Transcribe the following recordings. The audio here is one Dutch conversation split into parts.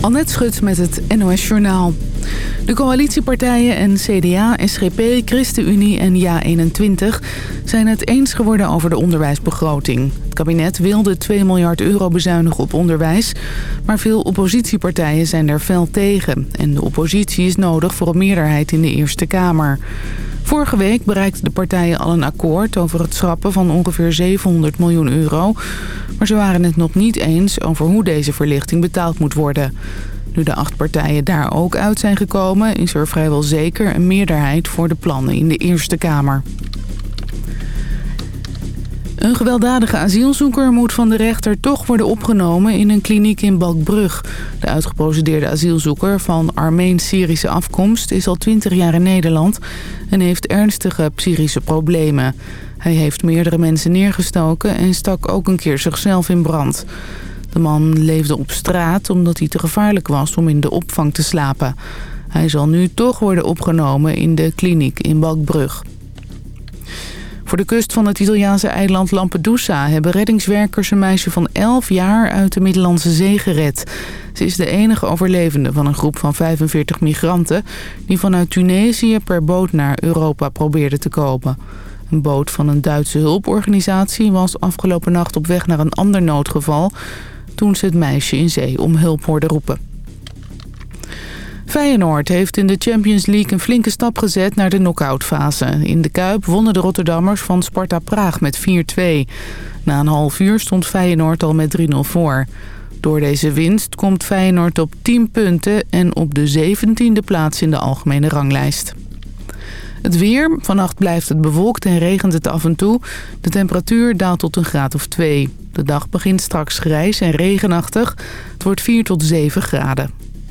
Annette Schut met het NOS Journaal. De coalitiepartijen en CDA, SGP, ChristenUnie en JA21 zijn het eens geworden over de onderwijsbegroting. Het kabinet wilde 2 miljard euro bezuinigen op onderwijs, maar veel oppositiepartijen zijn daar fel tegen. En de oppositie is nodig voor een meerderheid in de Eerste Kamer. Vorige week bereikten de partijen al een akkoord over het schrappen van ongeveer 700 miljoen euro. Maar ze waren het nog niet eens over hoe deze verlichting betaald moet worden. Nu de acht partijen daar ook uit zijn gekomen... is er vrijwel zeker een meerderheid voor de plannen in de Eerste Kamer. Een gewelddadige asielzoeker moet van de rechter toch worden opgenomen in een kliniek in Balkbrug. De uitgeprocedeerde asielzoeker van Armeens-Syrische afkomst is al 20 jaar in Nederland en heeft ernstige psychische problemen. Hij heeft meerdere mensen neergestoken en stak ook een keer zichzelf in brand. De man leefde op straat omdat hij te gevaarlijk was om in de opvang te slapen. Hij zal nu toch worden opgenomen in de kliniek in Balkbrug. Voor de kust van het Italiaanse eiland Lampedusa hebben reddingswerkers een meisje van 11 jaar uit de Middellandse Zee gered. Ze is de enige overlevende van een groep van 45 migranten die vanuit Tunesië per boot naar Europa probeerden te komen. Een boot van een Duitse hulporganisatie was afgelopen nacht op weg naar een ander noodgeval toen ze het meisje in zee om hulp hoorden roepen. Feyenoord heeft in de Champions League een flinke stap gezet naar de knock-outfase. In de Kuip wonnen de Rotterdammers van Sparta Praag met 4-2. Na een half uur stond Feyenoord al met 3-0 voor. Door deze winst komt Feyenoord op 10 punten en op de 17e plaats in de algemene ranglijst. Het weer. Vannacht blijft het bewolkt en regent het af en toe. De temperatuur daalt tot een graad of 2. De dag begint straks grijs en regenachtig. Het wordt 4 tot 7 graden.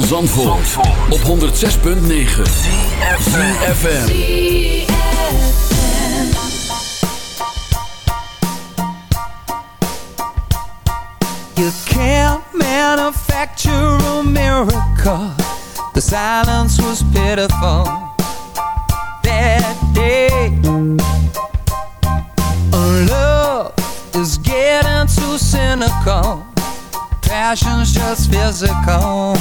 van Zandvoort, Zandvoort. op 106.9 CFFM You can't manufacture a miracle. The silence was pitiful. That day Love is getting too cynical. Passion's just physical.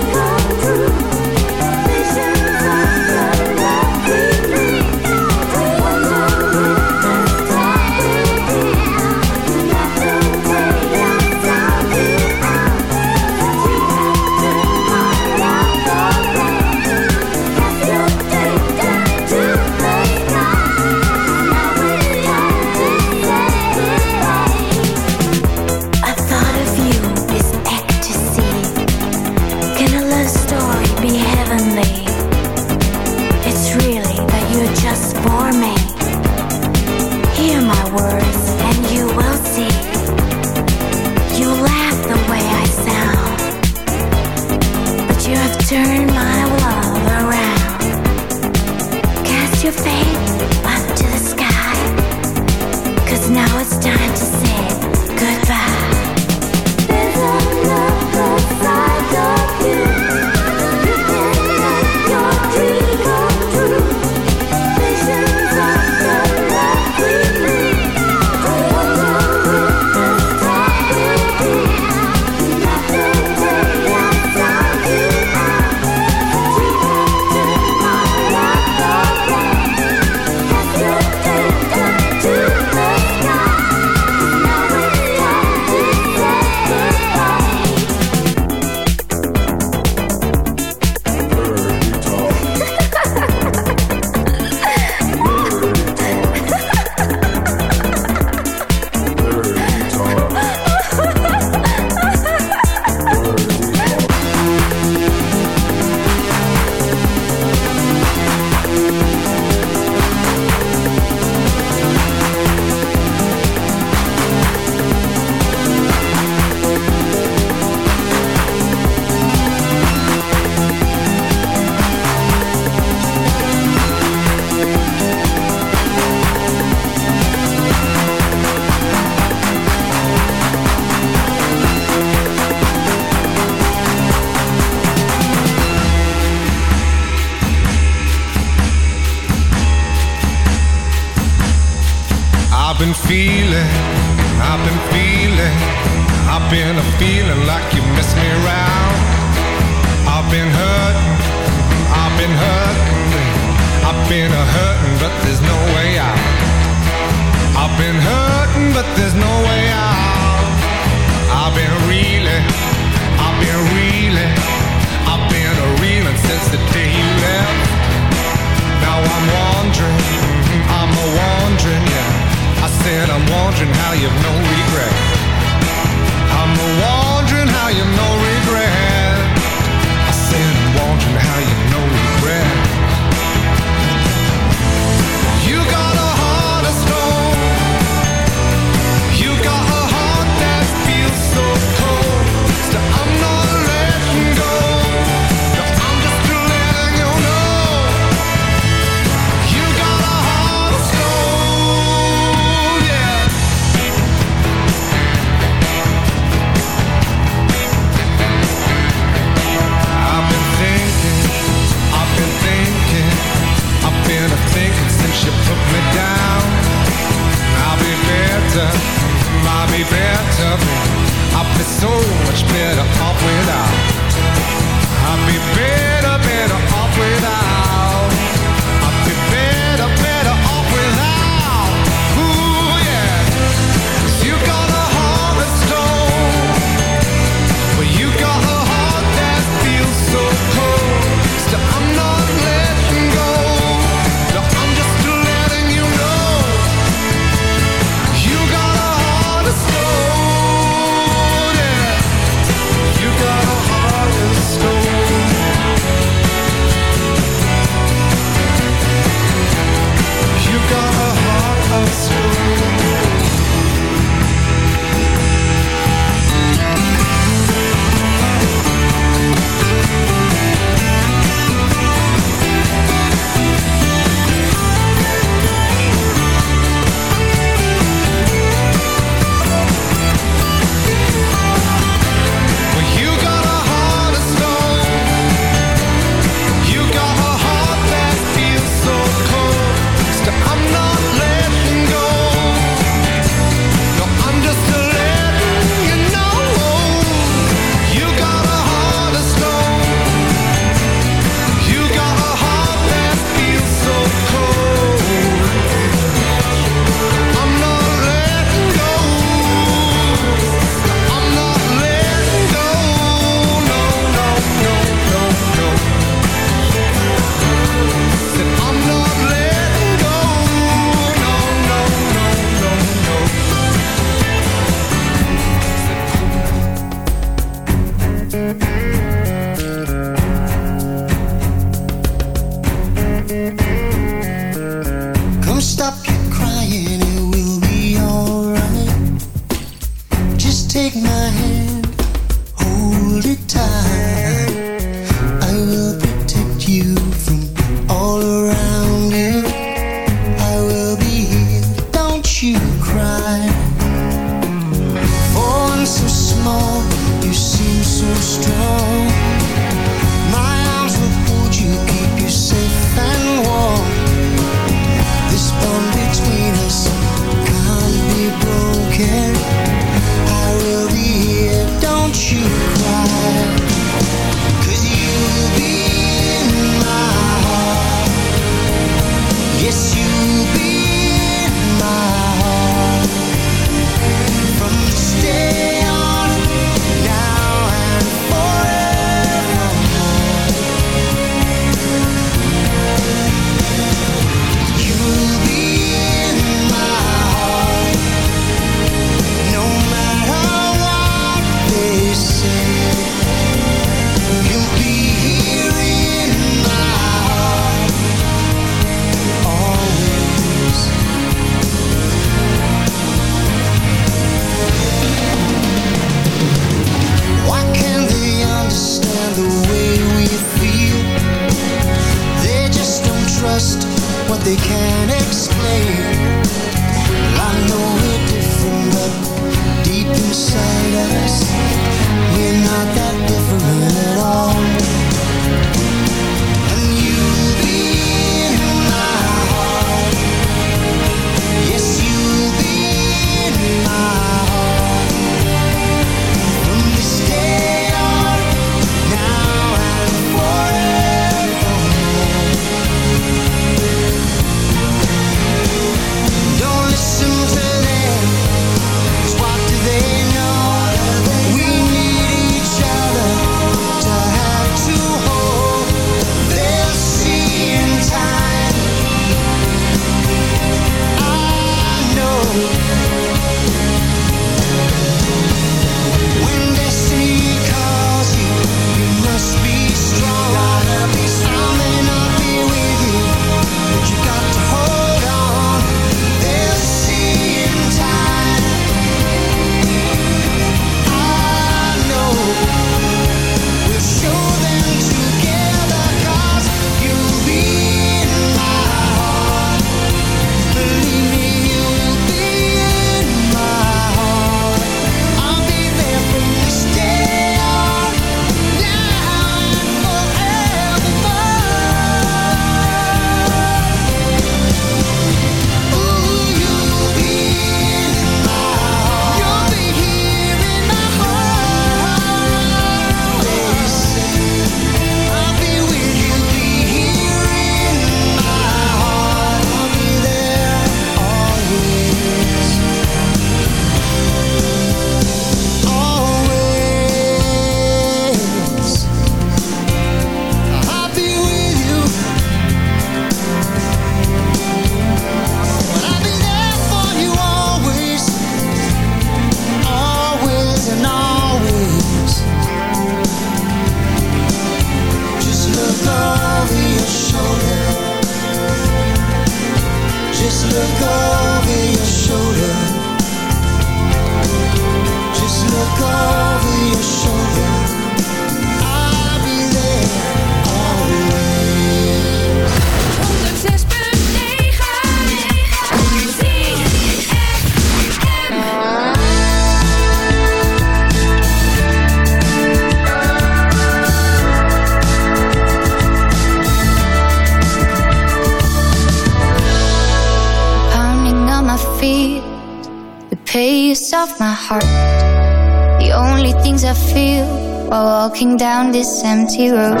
Down this empty road.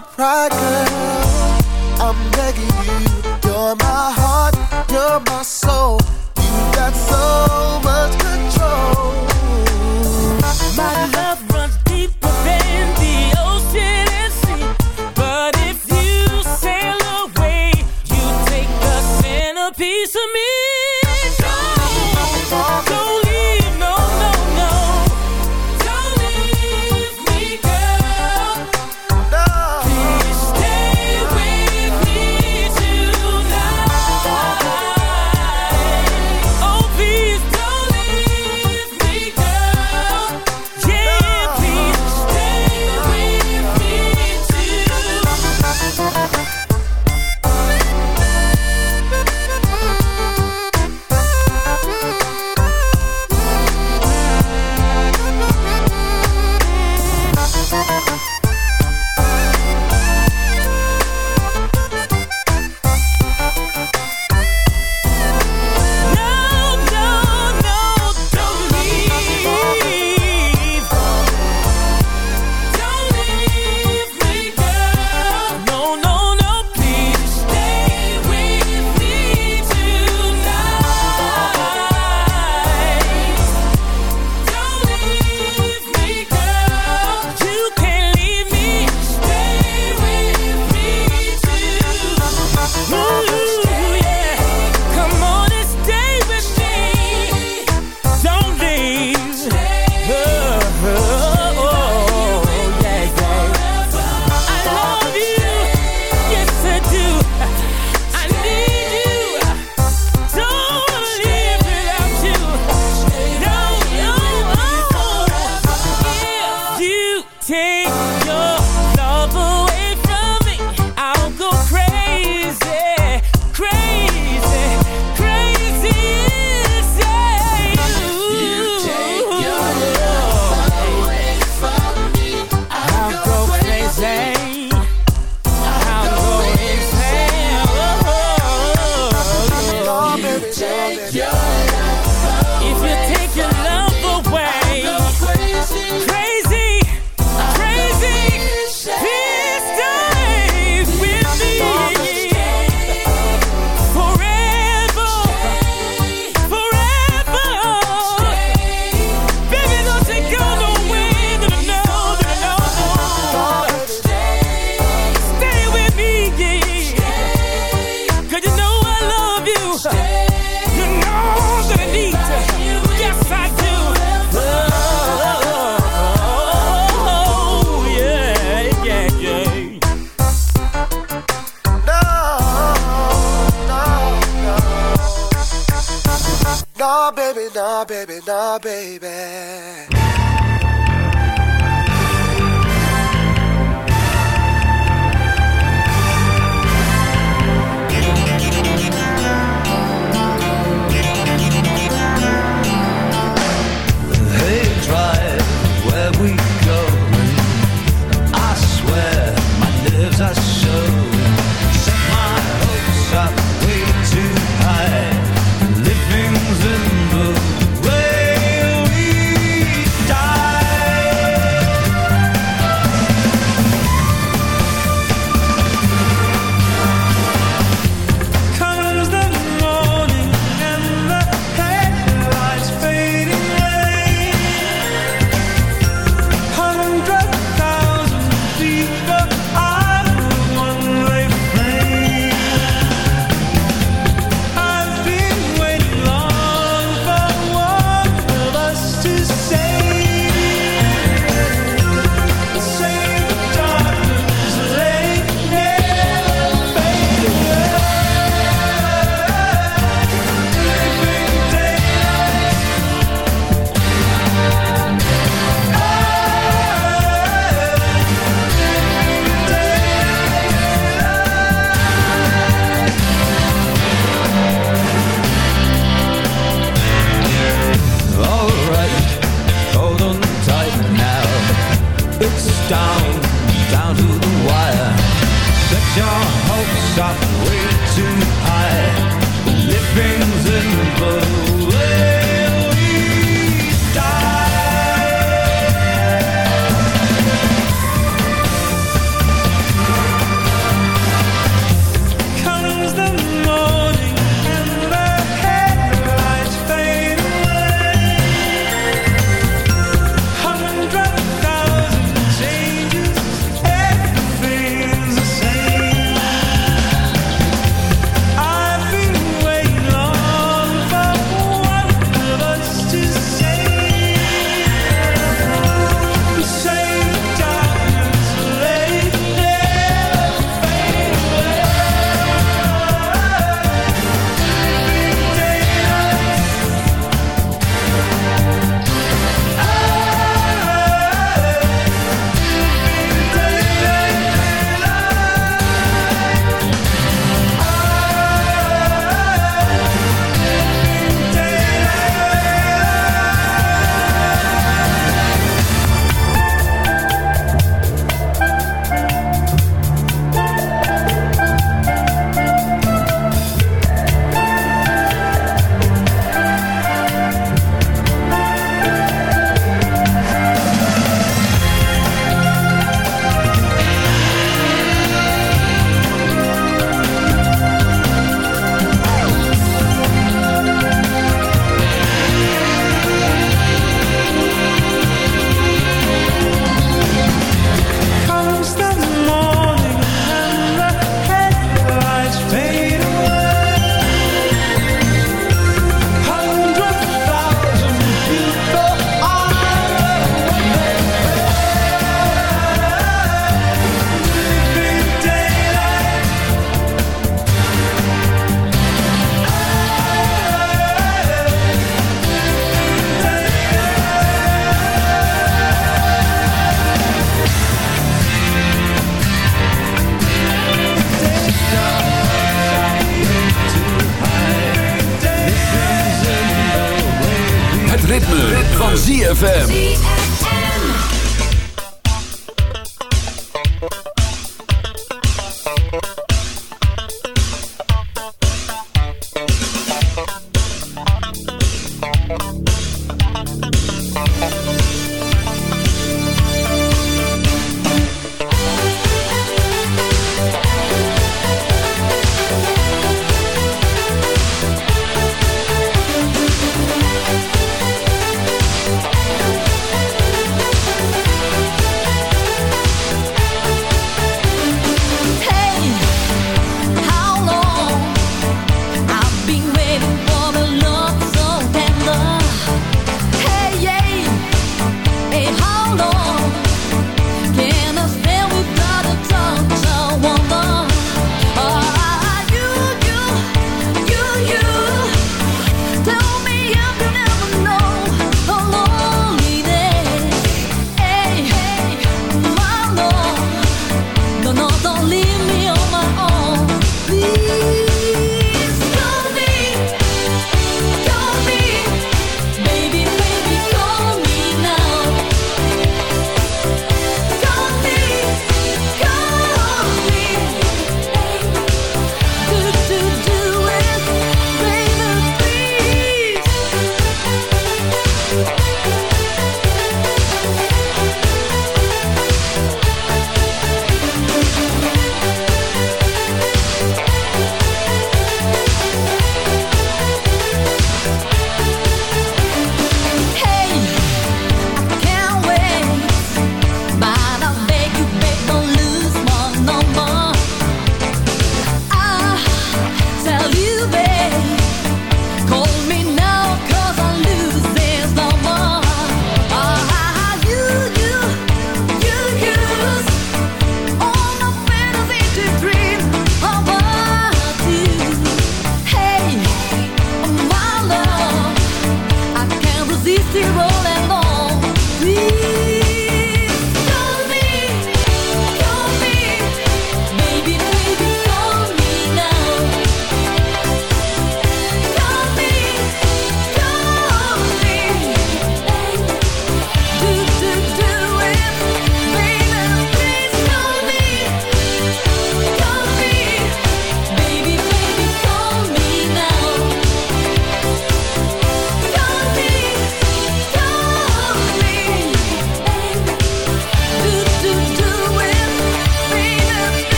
my pride, girl.